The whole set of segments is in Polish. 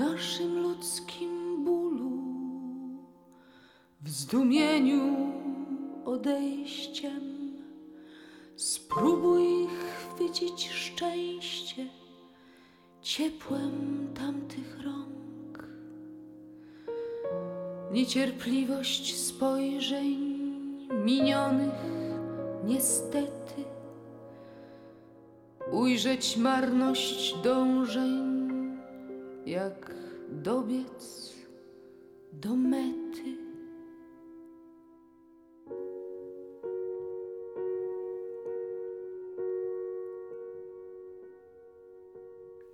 naszym ludzkim bólu, w zdumieniu odejściem, spróbuj chwycić szczęście ciepłem tamtych rąk. Niecierpliwość spojrzeń minionych, niestety, ujrzeć marność dążeń jak dobiec do mety.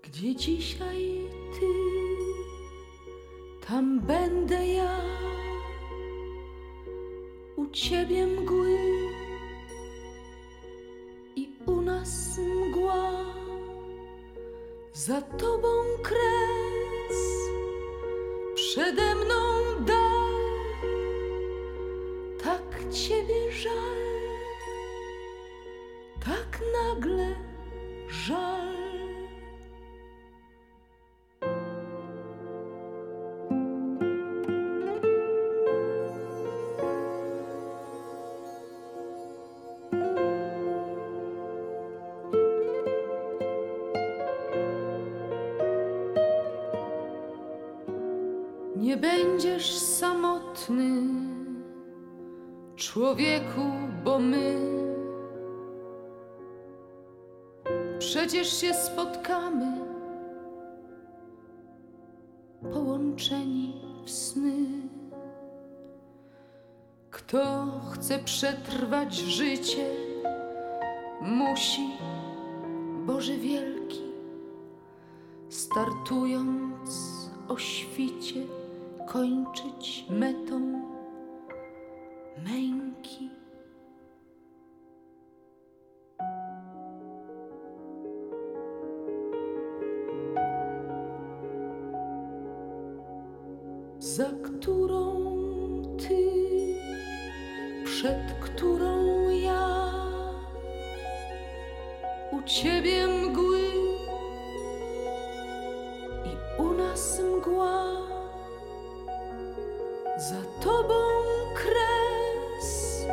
Gdzie dzisiaj ty, tam będę ja, u ciebie mgły za tobą kres, przede mną tak ciebie żal, tak nagle żal. Nie będziesz samotny, człowieku, bo my przecież się spotkamy, połączeni w sny. Kto chce przetrwać życie, musi, Boże wielki, startując o świcie kończyć metą męki. Za którą ty, przed którą ja, u ciebie mgły i u nas mgła. Za tobą kres,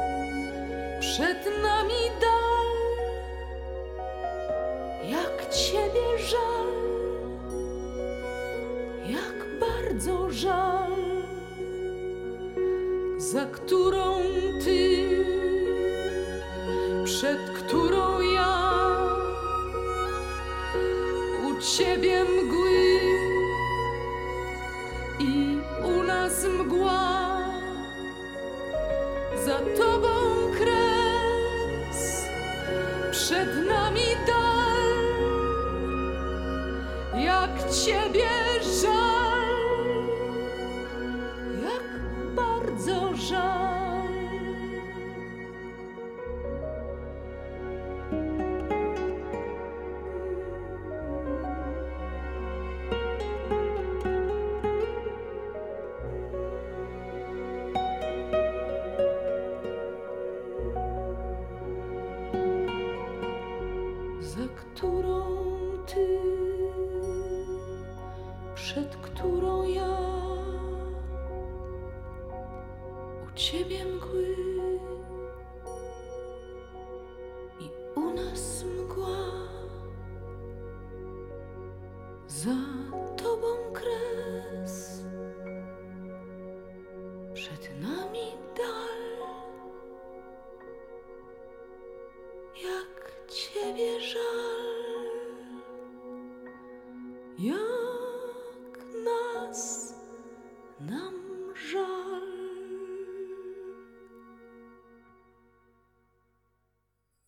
przed nami dal, jak ciebie żal, jak bardzo żal, za którą ty, przed którą ja, u ciebie mgły. I nas mgła, za tobą kres, przed nami dal, jak ciebie przed którą ja, u ciebie mgły i u nas mgła, za